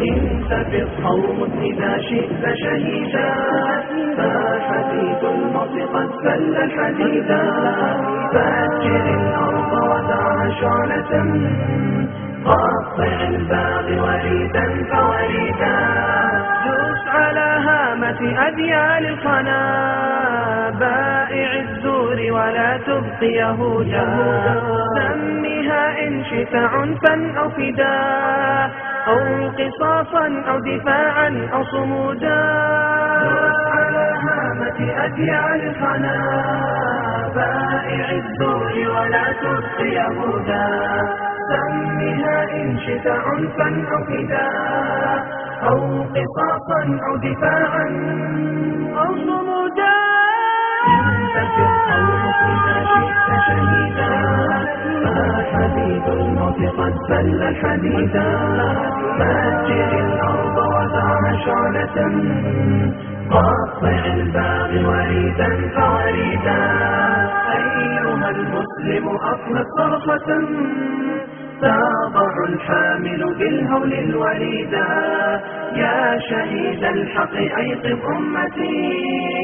إنت بالصوت إذا شئت شهيدا فحديث المصق سل حديدا. فأكر الأرض ودع شعلة قطع الباغ وريدا فوريدا. جس على هامة أذيال القنابل ولا تبقي يهودا. سميها إن شئت عنفا أو فداء أو قصاصا أو دفاعا أو صمودا. على هامة أذيال القنا بائع الزور ولا تبقي يهودا. سمها إن شئت عنفا أو فداء أو قصاصا أو دفاعا أو صمودا. فحديد الموت قد بل الحديدا فأجر الأرض ودع شعلة. قطع الباغي وريدا فوريدا. أيها المسلم أطلق صرخة تضع الحامل بالهول الوريدا. يا شهيد الحق أيقظ أمتي.